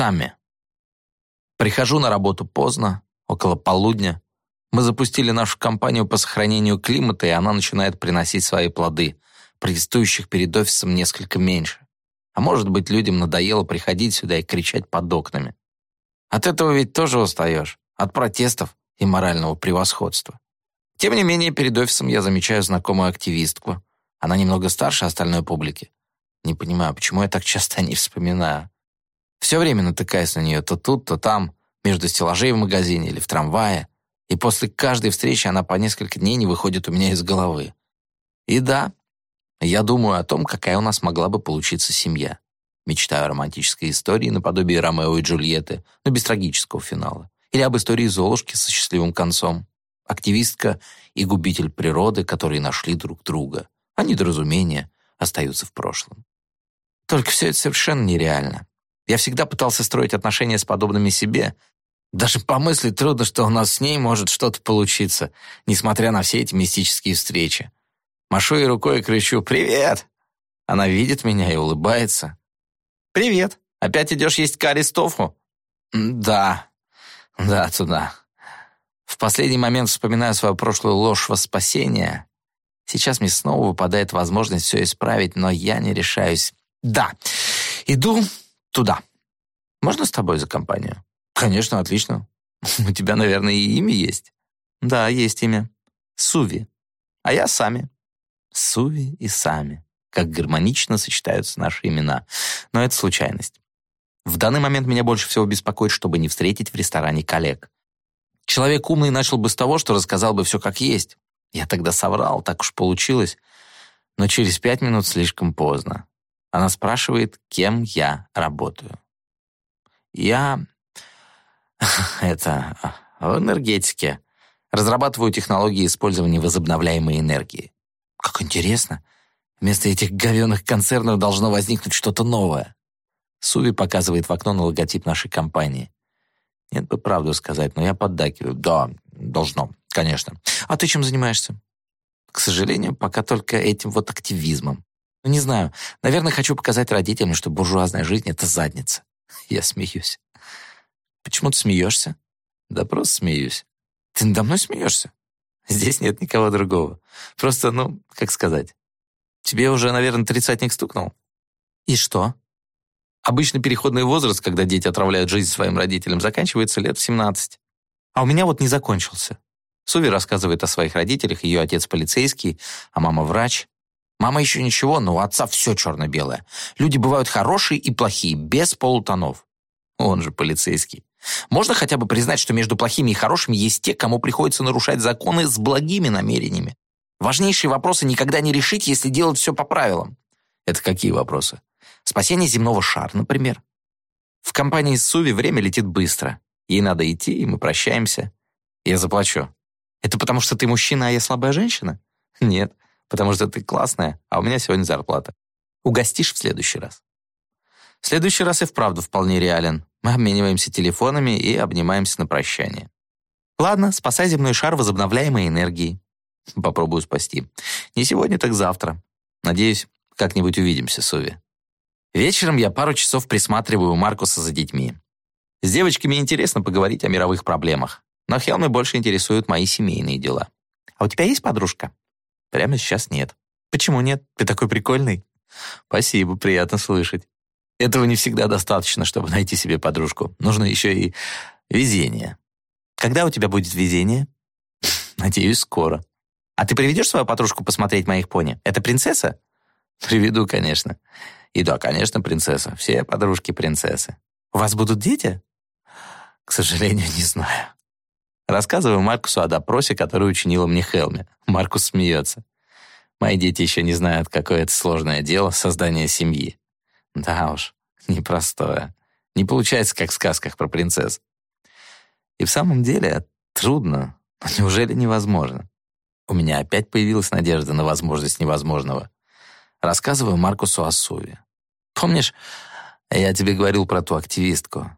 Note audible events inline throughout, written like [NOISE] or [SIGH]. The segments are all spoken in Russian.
сами. Прихожу на работу поздно, около полудня. Мы запустили нашу компанию по сохранению климата, и она начинает приносить свои плоды. Протестующих перед офисом несколько меньше. А может быть, людям надоело приходить сюда и кричать под окнами. От этого ведь тоже устаешь. От протестов и морального превосходства. Тем не менее, перед офисом я замечаю знакомую активистку. Она немного старше остальной публики. Не понимаю, почему я так часто о ней вспоминаю. Все время натыкаюсь на нее то тут, то там, между стеллажей в магазине или в трамвае. И после каждой встречи она по несколько дней не выходит у меня из головы. И да, я думаю о том, какая у нас могла бы получиться семья. Мечтаю о романтической истории наподобие Ромео и Джульетты, но без трагического финала. Или об истории Золушки со счастливым концом. Активистка и губитель природы, которые нашли друг друга. А недоразумения остаются в прошлом. Только все это совершенно нереально. Я всегда пытался строить отношения с подобными себе. Даже помыслить трудно, что у нас с ней может что-то получиться, несмотря на все эти мистические встречи. Машу ей рукой и кричу «Привет!». Она видит меня и улыбается. «Привет! Опять идешь есть карри с тофу?» «Да, да, туда». В последний момент вспоминаю свою прошлую ложь во спасение. Сейчас мне снова выпадает возможность все исправить, но я не решаюсь. «Да, иду туда. Можно с тобой за компанию?» «Конечно, отлично. [LAUGHS] У тебя, наверное, и имя есть?» «Да, есть имя. Суви. А я Сами». Суви и Сами. Как гармонично сочетаются наши имена. Но это случайность. В данный момент меня больше всего беспокоит, чтобы не встретить в ресторане коллег. Человек умный начал бы с того, что рассказал бы все как есть. Я тогда соврал, так уж получилось. Но через пять минут слишком поздно. Она спрашивает, кем я работаю. Я... [LAUGHS] Это... В энергетике. Разрабатываю технологии использования возобновляемой энергии. Как интересно. Вместо этих говёных концернов должно возникнуть что-то новое. Суви показывает в окно на логотип нашей компании. Нет бы правду сказать, но я поддакиваю. Да, должно, конечно. А ты чем занимаешься? К сожалению, пока только этим вот активизмом. Ну, не знаю. Наверное, хочу показать родителям, что буржуазная жизнь — это задница. [LAUGHS] Я смеюсь. Почему ты смеешься? Да просто смеюсь. Ты надо мной смеешься? Здесь нет никого другого. Просто, ну, как сказать. Тебе уже, наверное, тридцатник стукнул. И что? Обычно переходный возраст, когда дети отравляют жизнь своим родителям, заканчивается лет в 17. А у меня вот не закончился. Суви рассказывает о своих родителях, ее отец полицейский, а мама врач. Мама еще ничего, но у отца все черно-белое. Люди бывают хорошие и плохие, без полутонов. Он же полицейский. Можно хотя бы признать, что между плохими и хорошими есть те, кому приходится нарушать законы с благими намерениями. Важнейшие вопросы никогда не решить, если делать все по правилам. Это какие вопросы? Спасение земного шара, например. В компании Суви время летит быстро. Ей надо идти, и мы прощаемся. Я заплачу. Это потому, что ты мужчина, а я слабая женщина? Нет, потому что ты классная, а у меня сегодня зарплата. Угостишь в следующий раз. В следующий раз и вправду вполне реален. Мы обмениваемся телефонами и обнимаемся на прощание. Ладно, спасай земной шар возобновляемой энергией. Попробую спасти. Не сегодня, так завтра. Надеюсь, как-нибудь увидимся, Суви. Вечером я пару часов присматриваю Маркуса за детьми. С девочками интересно поговорить о мировых проблемах, но Хелме больше интересуют мои семейные дела. А у тебя есть подружка? Прямо сейчас нет. Почему нет? Ты такой прикольный. Спасибо, приятно слышать. Этого не всегда достаточно, чтобы найти себе подружку. Нужно еще и везение. Когда у тебя будет везение? Надеюсь, скоро. А ты приведешь свою подружку посмотреть моих пони? Это принцесса? Приведу, конечно. И да, конечно, принцесса. Все подружки принцессы. У вас будут дети? К сожалению, не знаю. Рассказываю Маркусу о допросе, который учинила мне Хелми. Маркус смеется. Мои дети еще не знают, какое это сложное дело создание семьи. Да уж, непростое. Не получается, как в сказках про принцесс. И в самом деле трудно, но неужели невозможно? У меня опять появилась надежда на возможность невозможного. Рассказываю Маркусу о Суве. Помнишь, я тебе говорил про ту активистку?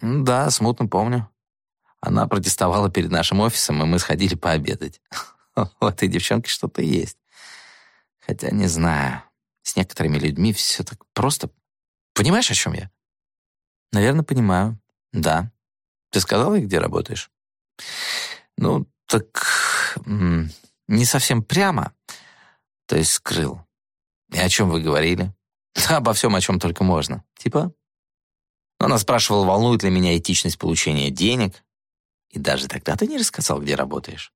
Да, смутно помню. Она протестовала перед нашим офисом, и мы сходили пообедать. [LAUGHS] Вот и девчонки что-то есть. Хотя не знаю. С некоторыми людьми все так просто. Понимаешь, о чем я? Наверное, понимаю. Да. Ты сказала, где работаешь? Ну, так не совсем прямо. То есть скрыл. И о чем вы говорили? [LAUGHS] Обо всем, о чем только можно. Типа? Она спрашивала, волнует ли меня этичность получения денег. И даже тогда ты не рассказал, где работаешь.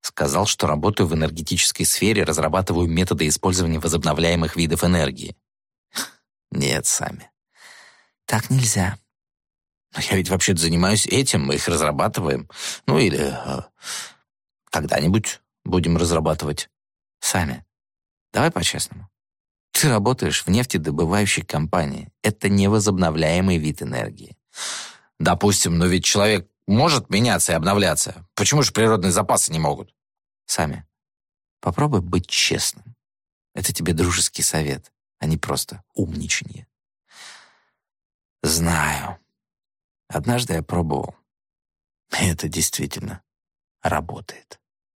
Сказал, что работаю в энергетической сфере, разрабатываю методы использования возобновляемых видов энергии. [LAUGHS] Нет, сами. Так нельзя. Но я ведь вообще-то занимаюсь этим, мы их разрабатываем. Ну или э, когда-нибудь будем разрабатывать сами. Давай по-честному. Ты работаешь в нефтедобывающей компании. Это невозобновляемый вид энергии. Допустим, но ведь человек может меняться и обновляться. Почему же природные запасы не могут? Сами. Попробуй быть честным. Это тебе дружеский совет, а не просто умничание. Знаю. Однажды я пробовал. Это действительно работает.